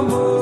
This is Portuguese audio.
amor.